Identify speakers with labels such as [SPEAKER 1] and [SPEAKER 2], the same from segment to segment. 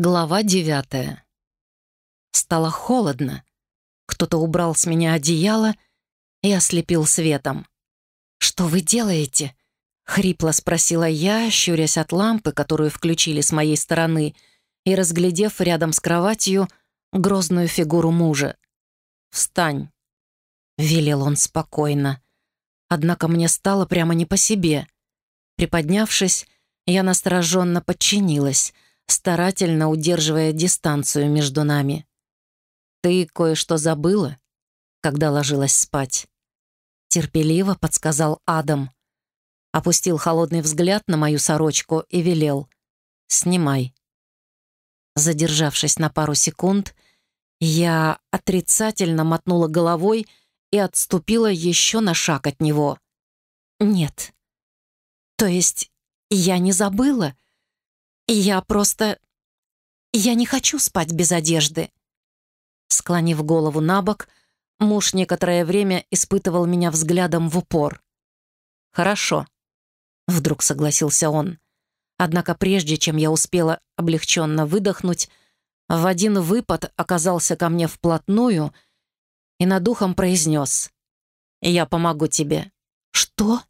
[SPEAKER 1] Глава девятая. Стало холодно. Кто-то убрал с меня одеяло и ослепил светом. «Что вы делаете?» — хрипло спросила я, щурясь от лампы, которую включили с моей стороны, и разглядев рядом с кроватью грозную фигуру мужа. «Встань!» — велел он спокойно. Однако мне стало прямо не по себе. Приподнявшись, я настороженно подчинилась — старательно удерживая дистанцию между нами. «Ты кое-что забыла, когда ложилась спать?» Терпеливо подсказал Адам. Опустил холодный взгляд на мою сорочку и велел. «Снимай». Задержавшись на пару секунд, я отрицательно мотнула головой и отступила еще на шаг от него. «Нет. То есть я не забыла?» «Я просто... Я не хочу спать без одежды». Склонив голову на бок, муж некоторое время испытывал меня взглядом в упор. «Хорошо», — вдруг согласился он. Однако прежде чем я успела облегченно выдохнуть, в один выпад оказался ко мне вплотную и над духом произнес «Я помогу тебе». «Что?»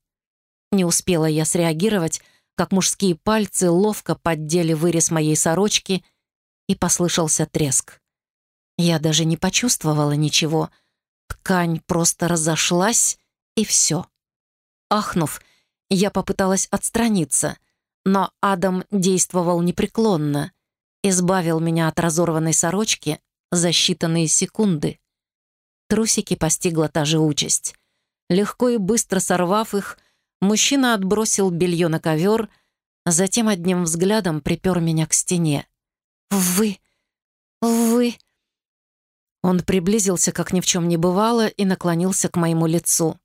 [SPEAKER 1] Не успела я среагировать, как мужские пальцы ловко поддели вырез моей сорочки, и послышался треск. Я даже не почувствовала ничего. Ткань просто разошлась, и все. Ахнув, я попыталась отстраниться, но Адам действовал непреклонно, избавил меня от разорванной сорочки за считанные секунды. Трусики постигла та же участь. Легко и быстро сорвав их, Мужчина отбросил белье на ковер, а затем одним взглядом припер меня к стене. «Вы... вы...» Он приблизился, как ни в чем не бывало, и наклонился к моему лицу.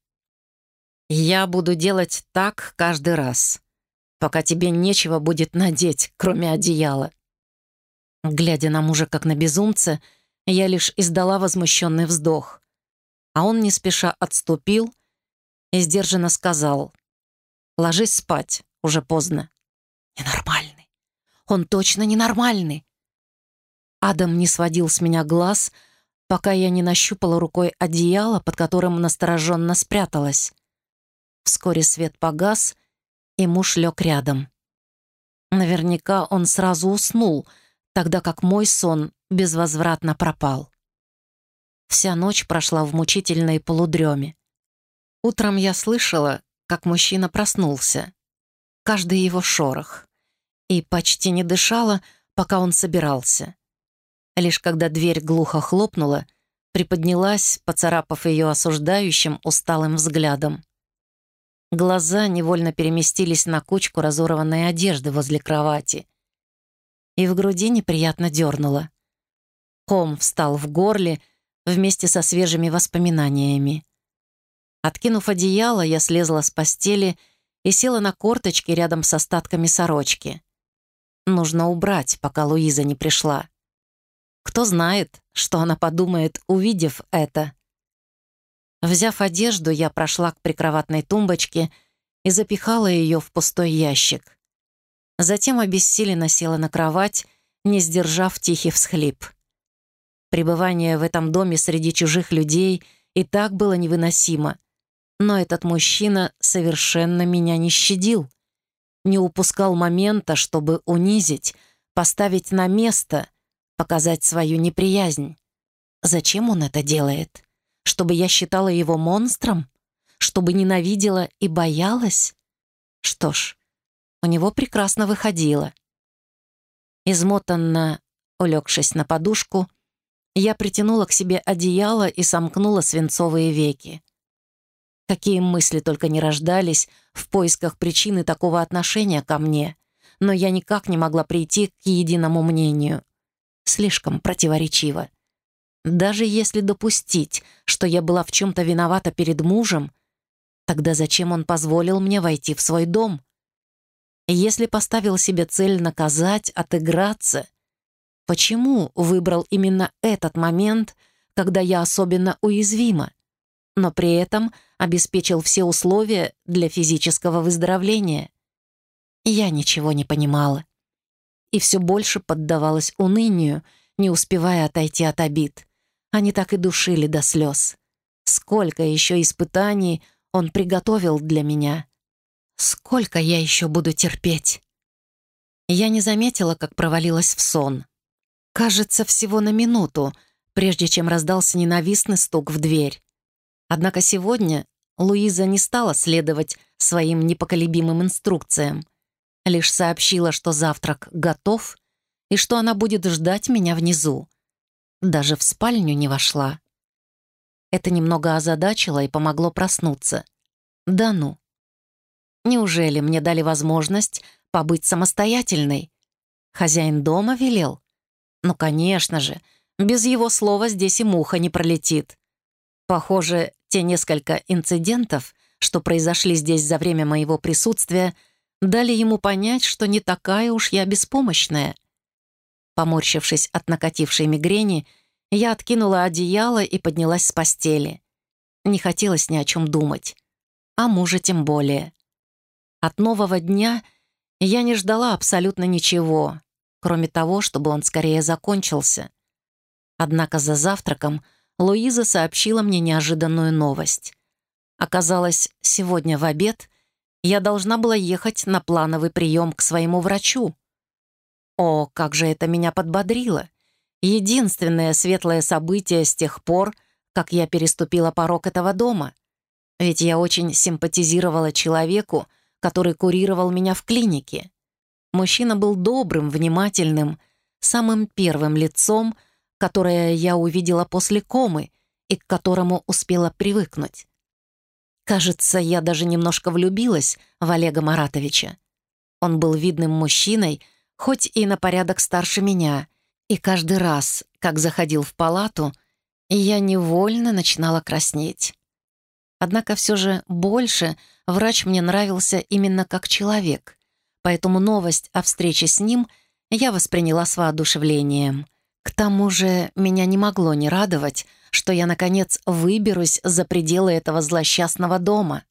[SPEAKER 1] «Я буду делать так каждый раз, пока тебе нечего будет надеть, кроме одеяла». Глядя на мужа как на безумца, я лишь издала возмущенный вздох. А он не спеша отступил и сдержанно сказал. Ложись спать, уже поздно». «Ненормальный. Он точно ненормальный». Адам не сводил с меня глаз, пока я не нащупала рукой одеяло, под которым настороженно спряталась. Вскоре свет погас, и муж лег рядом. Наверняка он сразу уснул, тогда как мой сон безвозвратно пропал. Вся ночь прошла в мучительной полудреме. Утром я слышала, как мужчина проснулся. Каждый его шорох. И почти не дышала, пока он собирался. Лишь когда дверь глухо хлопнула, приподнялась, поцарапав ее осуждающим, усталым взглядом. Глаза невольно переместились на кучку разорванной одежды возле кровати. И в груди неприятно дернуло. Ком встал в горле вместе со свежими воспоминаниями. Откинув одеяло, я слезла с постели и села на корточки рядом с остатками сорочки. Нужно убрать, пока Луиза не пришла. Кто знает, что она подумает, увидев это. Взяв одежду, я прошла к прикроватной тумбочке и запихала ее в пустой ящик. Затем обессиленно села на кровать, не сдержав тихий всхлип. Пребывание в этом доме среди чужих людей и так было невыносимо. Но этот мужчина совершенно меня не щадил. Не упускал момента, чтобы унизить, поставить на место, показать свою неприязнь. Зачем он это делает? Чтобы я считала его монстром? Чтобы ненавидела и боялась? Что ж, у него прекрасно выходило. Измотанно, улегшись на подушку, я притянула к себе одеяло и сомкнула свинцовые веки. Какие мысли только не рождались в поисках причины такого отношения ко мне, но я никак не могла прийти к единому мнению. Слишком противоречиво. Даже если допустить, что я была в чем-то виновата перед мужем, тогда зачем он позволил мне войти в свой дом? Если поставил себе цель наказать, отыграться, почему выбрал именно этот момент, когда я особенно уязвима? но при этом обеспечил все условия для физического выздоровления. Я ничего не понимала. и все больше поддавалась унынию, не успевая отойти от обид. Они так и душили до слез. Сколько еще испытаний он приготовил для меня. Сколько я еще буду терпеть? Я не заметила, как провалилась в сон. Кажется, всего на минуту, прежде чем раздался ненавистный стук в дверь. Однако сегодня Луиза не стала следовать своим непоколебимым инструкциям, лишь сообщила, что завтрак готов и что она будет ждать меня внизу. Даже в спальню не вошла. Это немного озадачило и помогло проснуться. Да ну. Неужели мне дали возможность побыть самостоятельной? Хозяин дома велел? Ну, конечно же, без его слова здесь и муха не пролетит. Похоже, те несколько инцидентов, что произошли здесь за время моего присутствия, дали ему понять, что не такая уж я беспомощная. Поморщившись от накатившей мигрени, я откинула одеяло и поднялась с постели. Не хотелось ни о чем думать. А мужа тем более. От нового дня я не ждала абсолютно ничего, кроме того, чтобы он скорее закончился. Однако за завтраком Луиза сообщила мне неожиданную новость. Оказалось, сегодня в обед я должна была ехать на плановый прием к своему врачу. О, как же это меня подбодрило! Единственное светлое событие с тех пор, как я переступила порог этого дома. Ведь я очень симпатизировала человеку, который курировал меня в клинике. Мужчина был добрым, внимательным, самым первым лицом, которое я увидела после комы и к которому успела привыкнуть. Кажется, я даже немножко влюбилась в Олега Маратовича. Он был видным мужчиной, хоть и на порядок старше меня, и каждый раз, как заходил в палату, я невольно начинала краснеть. Однако все же больше врач мне нравился именно как человек, поэтому новость о встрече с ним я восприняла с воодушевлением. К тому же меня не могло не радовать, что я, наконец, выберусь за пределы этого злосчастного дома.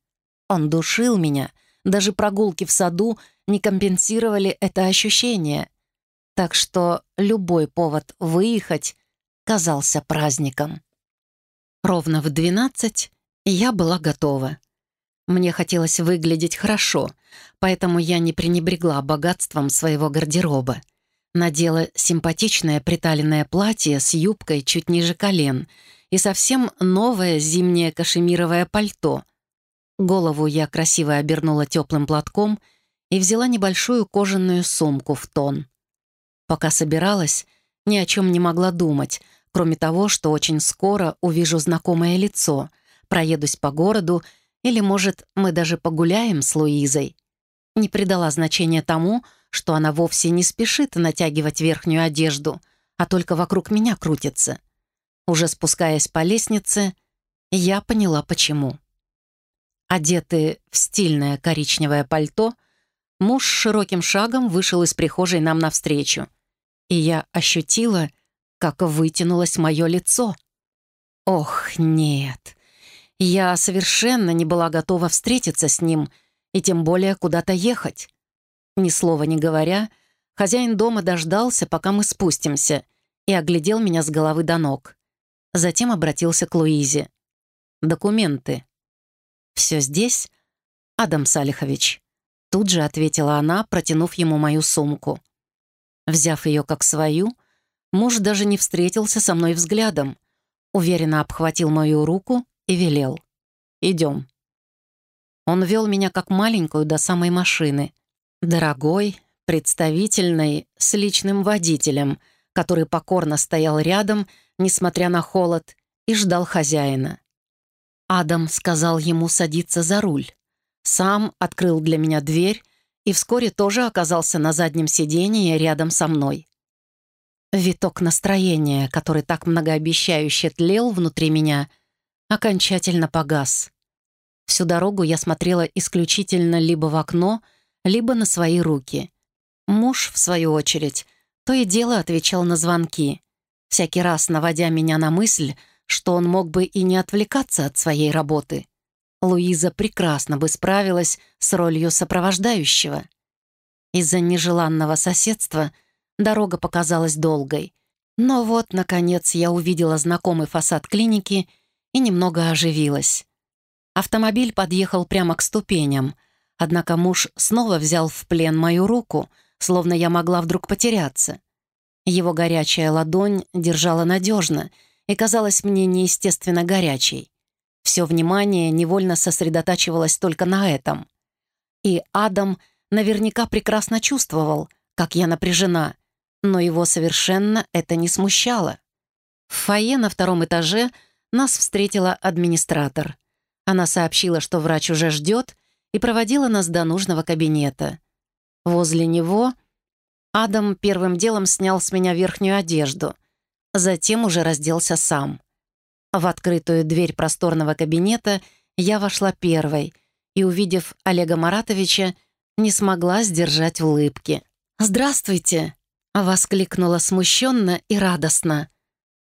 [SPEAKER 1] Он душил меня, даже прогулки в саду не компенсировали это ощущение. Так что любой повод выехать казался праздником. Ровно в двенадцать я была готова. Мне хотелось выглядеть хорошо, поэтому я не пренебрегла богатством своего гардероба. Надела симпатичное приталенное платье с юбкой чуть ниже колен и совсем новое зимнее кашемировое пальто. Голову я красиво обернула теплым платком и взяла небольшую кожаную сумку в тон. Пока собиралась, ни о чем не могла думать, кроме того, что очень скоро увижу знакомое лицо, проедусь по городу или, может, мы даже погуляем с Луизой. Не придала значения тому, что она вовсе не спешит натягивать верхнюю одежду, а только вокруг меня крутится. Уже спускаясь по лестнице, я поняла, почему. Одетый в стильное коричневое пальто, муж широким шагом вышел из прихожей нам навстречу, и я ощутила, как вытянулось мое лицо. Ох, нет. Я совершенно не была готова встретиться с ним и тем более куда-то ехать. Ни слова не говоря, хозяин дома дождался, пока мы спустимся, и оглядел меня с головы до ног. Затем обратился к Луизе. «Документы». «Все здесь?» «Адам Салихович». Тут же ответила она, протянув ему мою сумку. Взяв ее как свою, муж даже не встретился со мной взглядом, уверенно обхватил мою руку и велел. «Идем». Он вел меня как маленькую до самой машины, Дорогой, представительный, с личным водителем, который покорно стоял рядом, несмотря на холод, и ждал хозяина. Адам сказал ему садиться за руль. Сам открыл для меня дверь и вскоре тоже оказался на заднем сидении рядом со мной. Виток настроения, который так многообещающе тлел внутри меня, окончательно погас. Всю дорогу я смотрела исключительно либо в окно, либо на свои руки. Муж, в свою очередь, то и дело отвечал на звонки, всякий раз наводя меня на мысль, что он мог бы и не отвлекаться от своей работы. Луиза прекрасно бы справилась с ролью сопровождающего. Из-за нежеланного соседства дорога показалась долгой. Но вот, наконец, я увидела знакомый фасад клиники и немного оживилась. Автомобиль подъехал прямо к ступеням, однако муж снова взял в плен мою руку, словно я могла вдруг потеряться. Его горячая ладонь держала надежно и казалась мне неестественно горячей. Все внимание невольно сосредотачивалось только на этом. И Адам наверняка прекрасно чувствовал, как я напряжена, но его совершенно это не смущало. В фойе на втором этаже нас встретила администратор. Она сообщила, что врач уже ждет, и проводила нас до нужного кабинета. Возле него Адам первым делом снял с меня верхнюю одежду, затем уже разделся сам. В открытую дверь просторного кабинета я вошла первой и, увидев Олега Маратовича, не смогла сдержать улыбки. «Здравствуйте!» — воскликнула смущенно и радостно.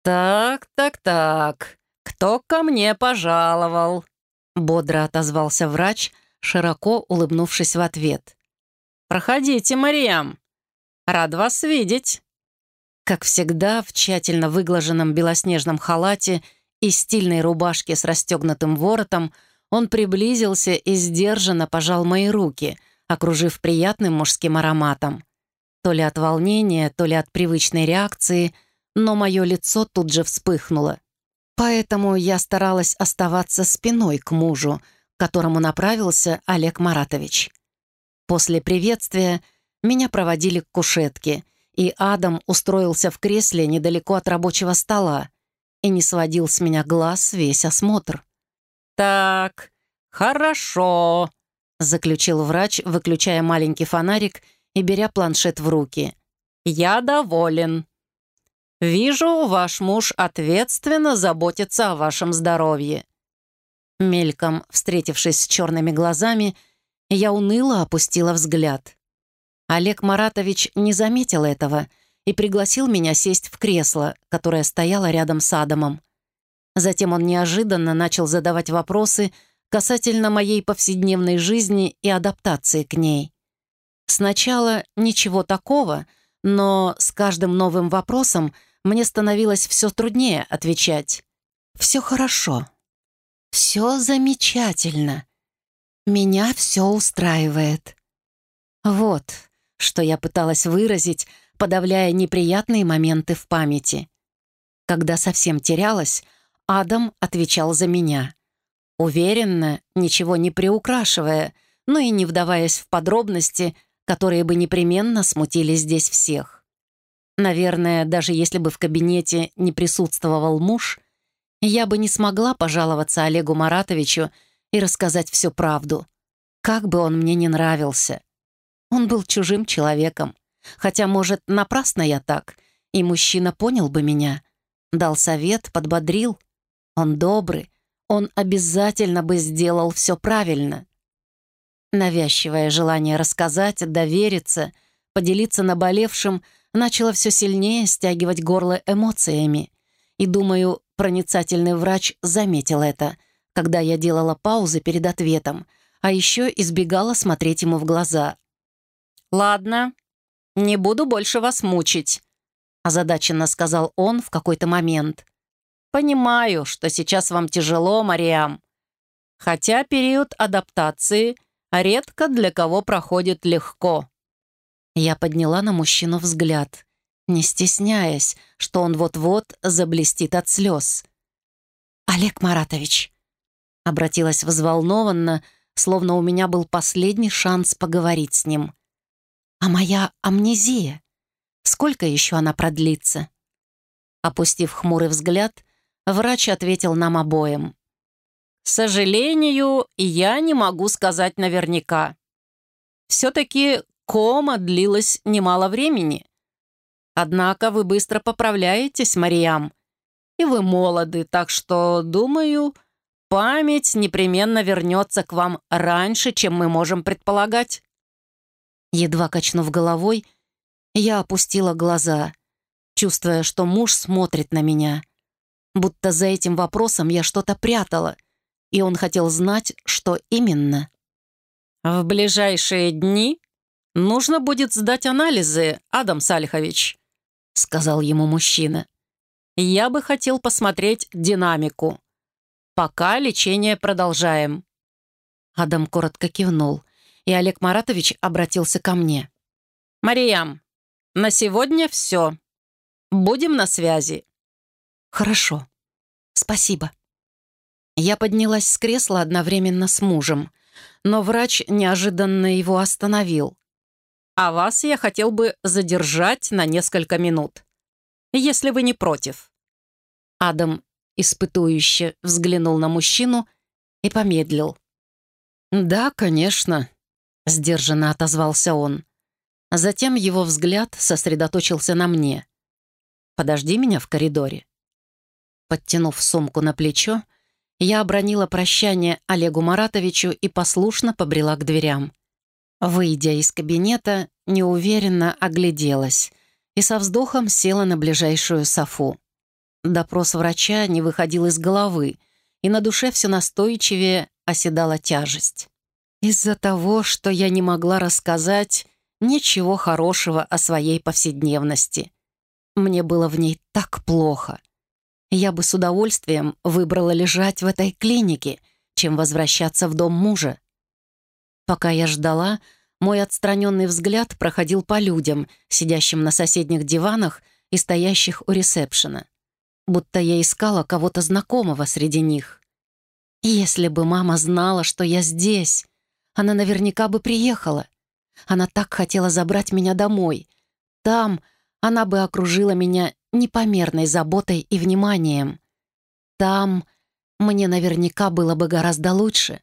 [SPEAKER 2] «Так, так, так, кто ко мне пожаловал?» Бодро отозвался врач, широко улыбнувшись в ответ. «Проходите, Мариям. Рад вас видеть».
[SPEAKER 1] Как всегда, в тщательно выглаженном белоснежном халате и стильной рубашке с расстегнутым воротом он приблизился и сдержанно пожал мои руки, окружив приятным мужским ароматом. То ли от волнения, то ли от привычной реакции, но мое лицо тут же вспыхнуло. Поэтому я старалась оставаться спиной к мужу, к которому направился Олег Маратович. После приветствия меня проводили к кушетке, и Адам устроился в кресле недалеко от рабочего стола и не сводил с меня глаз весь осмотр.
[SPEAKER 2] «Так, хорошо», — заключил врач, выключая маленький фонарик и беря планшет в руки. «Я доволен. Вижу, ваш муж ответственно заботится о вашем здоровье».
[SPEAKER 1] Мельком встретившись с черными глазами, я уныло опустила взгляд. Олег Маратович не заметил этого и пригласил меня сесть в кресло, которое стояло рядом с Адамом. Затем он неожиданно начал задавать вопросы касательно моей повседневной жизни и адаптации к ней. Сначала ничего такого, но с каждым новым вопросом мне становилось все труднее отвечать. «Все хорошо. Все замечательно. Меня все устраивает». Вот, что я пыталась выразить, подавляя неприятные моменты в памяти. Когда совсем терялась, Адам отвечал за меня. Уверенно, ничего не приукрашивая, но и не вдаваясь в подробности, которые бы непременно смутили здесь всех. Наверное, даже если бы в кабинете не присутствовал муж, я бы не смогла пожаловаться Олегу Маратовичу и рассказать всю правду. Как бы он мне не нравился. Он был чужим человеком. Хотя, может, напрасно я так, и мужчина понял бы меня. Дал совет, подбодрил. Он добрый, он обязательно бы сделал все правильно. Навязчивое желание рассказать, довериться, поделиться наболевшим начало все сильнее стягивать горло эмоциями. И, думаю, проницательный врач заметил это, когда я делала паузы перед ответом, а еще избегала смотреть ему в глаза.
[SPEAKER 2] «Ладно, не буду больше вас мучить», озадаченно сказал он в какой-то момент. «Понимаю, что сейчас вам тяжело, Мариам. Хотя период адаптации — редко для кого проходит легко.
[SPEAKER 1] Я подняла на мужчину взгляд, не стесняясь, что он вот-вот заблестит от слез. «Олег Маратович», — обратилась взволнованно, словно у меня был последний шанс поговорить с ним. «А моя амнезия? Сколько еще она продлится?» Опустив хмурый взгляд, врач ответил нам обоим.
[SPEAKER 2] сожалению, я не могу сказать наверняка. Все-таки кома длилась немало времени. Однако вы быстро поправляетесь, Мариам. И вы молоды, так что, думаю, память непременно вернется к вам раньше, чем мы можем предполагать.
[SPEAKER 1] Едва качнув головой, я опустила глаза, чувствуя, что муж смотрит на меня. Будто за этим вопросом я что-то прятала, и он хотел знать, что именно.
[SPEAKER 2] «В ближайшие дни «Нужно будет сдать анализы, Адам Салихович», — сказал ему мужчина. «Я бы хотел посмотреть динамику. Пока лечение продолжаем».
[SPEAKER 1] Адам коротко кивнул, и Олег Маратович обратился ко мне.
[SPEAKER 2] «Мариям, на сегодня все. Будем на связи».
[SPEAKER 1] «Хорошо. Спасибо». Я поднялась с кресла одновременно с мужем, но врач неожиданно его остановил.
[SPEAKER 2] «А вас я хотел бы задержать на несколько минут, если вы не против».
[SPEAKER 1] Адам испытующе взглянул на мужчину и помедлил. «Да, конечно», — сдержанно отозвался он. Затем его взгляд сосредоточился на мне. «Подожди меня в коридоре». Подтянув сумку на плечо, я обронила прощание Олегу Маратовичу и послушно побрела к дверям. Выйдя из кабинета, неуверенно огляделась и со вздохом села на ближайшую софу. Допрос врача не выходил из головы, и на душе все настойчивее оседала тяжесть. Из-за того, что я не могла рассказать ничего хорошего о своей повседневности. Мне было в ней так плохо. Я бы с удовольствием выбрала лежать в этой клинике, чем возвращаться в дом мужа. Пока я ждала, мой отстраненный взгляд проходил по людям, сидящим на соседних диванах и стоящих у ресепшена. Будто я искала кого-то знакомого среди них. Если бы мама знала, что я здесь, она наверняка бы приехала. Она так хотела забрать меня домой. Там она бы окружила меня непомерной заботой и вниманием. Там мне наверняка было бы гораздо лучше.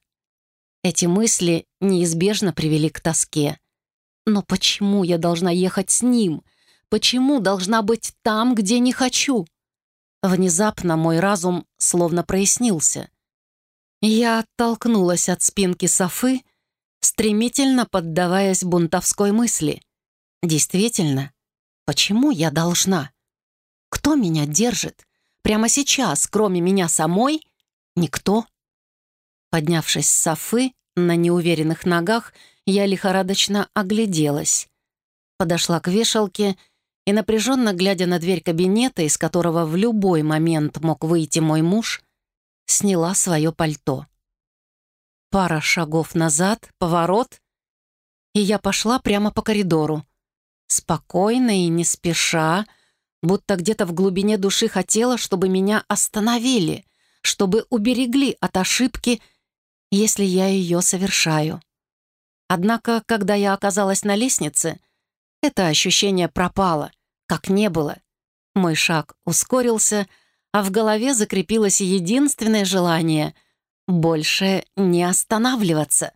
[SPEAKER 1] Эти мысли неизбежно привели к тоске. Но почему я должна ехать с ним? Почему должна быть там, где не хочу? Внезапно мой разум словно прояснился. Я оттолкнулась от спинки Софы, стремительно поддаваясь бунтовской мысли. Действительно, почему я должна? Кто меня держит? Прямо сейчас, кроме меня самой, никто. Поднявшись с Софы, на неуверенных ногах, я лихорадочно огляделась. Подошла к вешалке и, напряженно глядя на дверь кабинета, из которого в любой момент мог выйти мой муж, сняла свое пальто. Пара шагов назад, поворот, и я пошла прямо по коридору. Спокойно и не спеша, будто где-то в глубине души хотела, чтобы меня остановили, чтобы уберегли от ошибки, если я ее совершаю. Однако, когда я оказалась на лестнице, это ощущение пропало, как не было. Мой шаг ускорился, а в голове закрепилось единственное желание — больше не останавливаться.